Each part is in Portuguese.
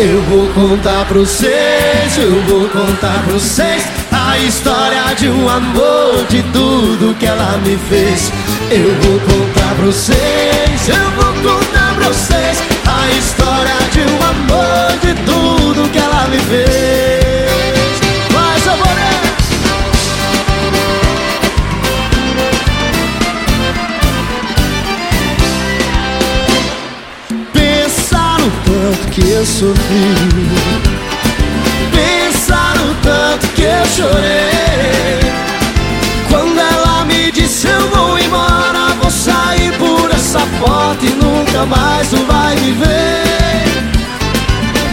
Eu vou contar pra vocês, eu vou contar pra vocês A história de um amor, de tudo que ela me fez. Eu vou contar pra vocês, eu tanto que eu sofri. Pensa no tanto que eu chorei. Quando ela me disse eu vou embora Vou sair por essa porta e nunca mais tu vai me ver.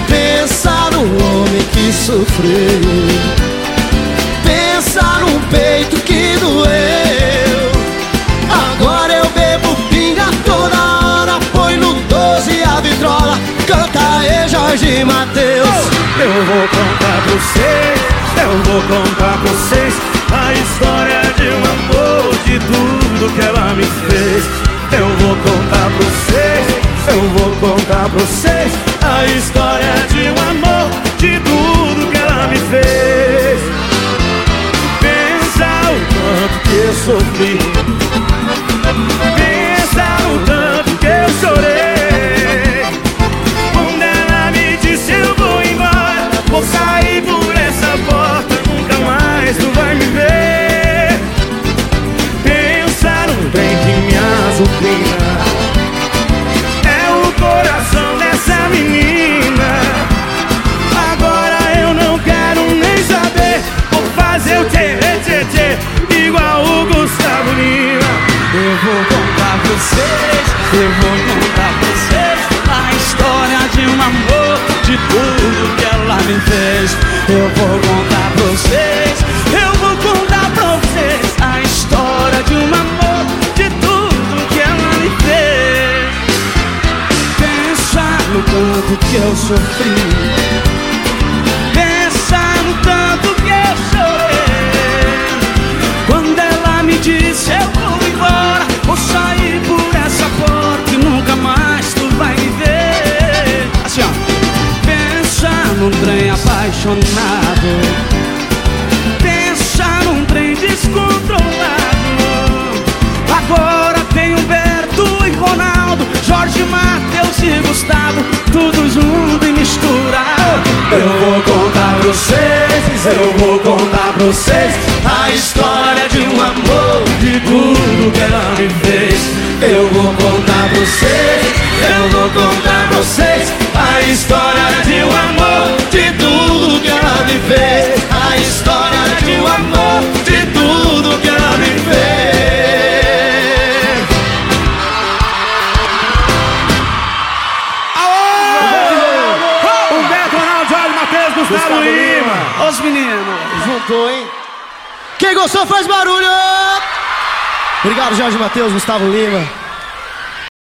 Pensa no homem que sofreu Mateus. Eu vou contar pra vocês, eu vou contar pra vocês A história de um amor, de tudo que ela me fez. Eu vou contar pra vocês, eu vou contar pra vocês A história de um amor, de tudo que ela me fez. Pensa o quanto que eu sofri vocês, eu vou contar pra vocês A história de um amor, de tudo que ela me fez. Eu vou contar pra vocês, eu vou contar pra vocês A história de um amor, de tudo que ela me fez. Pensa no tanto que eu sofri apaixonado. Pensa num trem descontrolado. Agora tem Humberto e Ronaldo Jorge, Matheus e Gustavo Tudo junto e misturado. Eu vou contar pra vocês, eu vou contar pra vocês A história de um amor, de tudo que ela me fez. Eu vou contar pra vocês, Lima. Lima. Os meninos Juntou, hein? Quem gostou faz barulho! Obrigado, Jorge Matheus, Gustavo Lima.